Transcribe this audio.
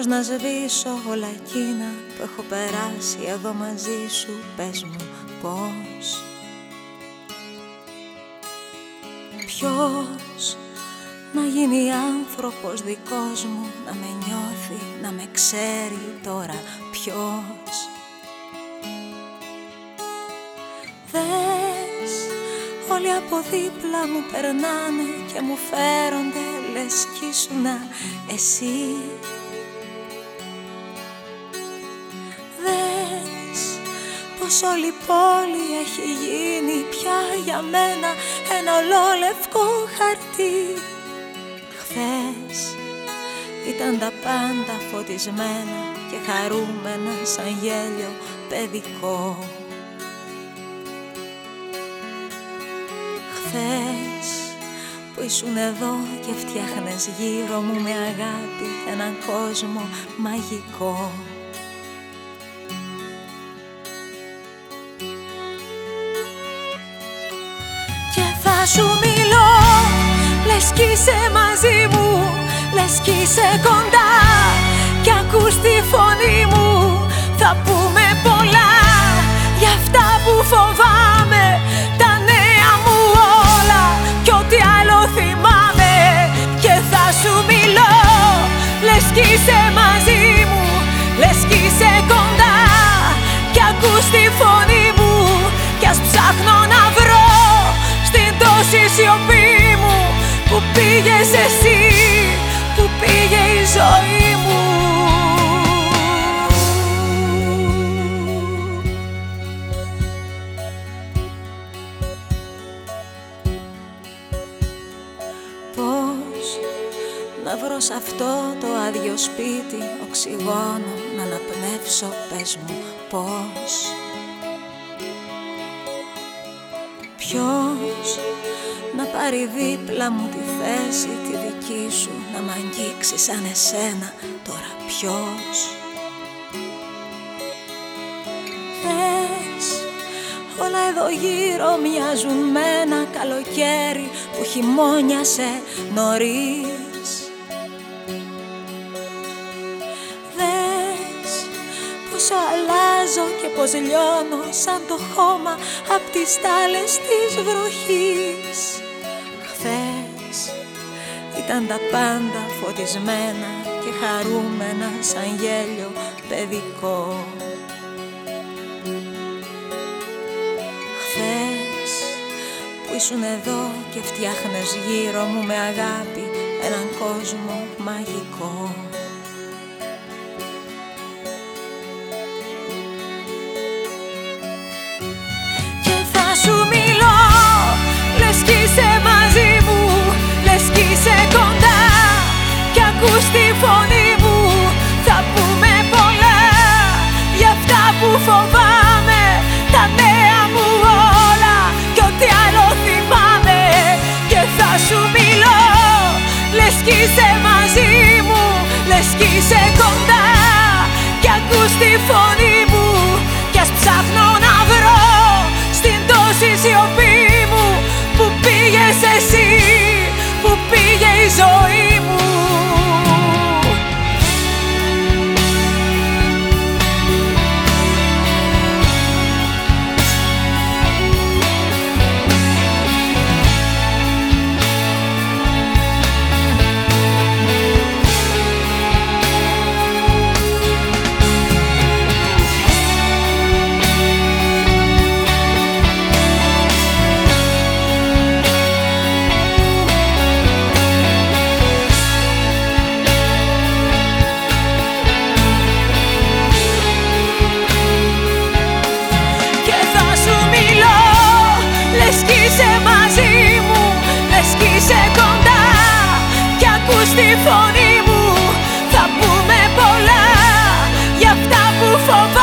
Πώς να σβήσω όλα εκείνα που έχω περάσει εδώ μαζί σου Πες μου πώς. Ποιος να γίνει άνθρωπος δικός μου Να με νιώθει, να με ξέρει τώρα ποιος. Δες όλοι από δίπλα μου περνάνε Και μου φέρονται λες κι ήσουνα εσύ πως όλη η πόλη έχει γίνει πια για μένα ένα ολόλευκο χαρτί. Χθες ήταν τα πάντα φωτισμένα και χαρούμενα σαν γέλιο παιδικό. Χθες που ήσουν εδώ και φτιάχνες γύρω μου με αγάπη έναν κόσμο μαγικό σου μιλώ. Λες κι είσαι μαζί μου Λες κι είσαι κοντά. Κι ακούς τη φωνή μου Θα πούμε πολλά. Για αυτά που φοβάμαι Τα νέα μου όλα. Κι ό,τι άλλο θυμάμαι Και θα σου μιλώ. Λες κι είσαι μαζί μου Λες κι είσαι κοντά. Κι ακούς τη φωνή να βρω σε αυτό το άδειο σπίτι Οξυγόνο να αναπνεύσω, πες μου πώς. Ποιος να πάρει δίπλα μου τη θέση τη δική σου Να μ' αγγίξει σαν εσένα τώρα ποιος. Θες όλα εδώ γύρω μοιάζουν με ένα καλοκαίρι που χειμώνιασε νωρίς πόσο αλλάζω και πως λιώνω σαν το χώμα απ' τις στάλες της βροχής. Χθες ήταν τα πάντα φωτισμένα και χαρούμενα σαν γέλιο παιδικό. Χθες που ήσουν εδώ και φτιάχνες γύρω μου με αγάπη έναν κόσμο μαγικό слезой for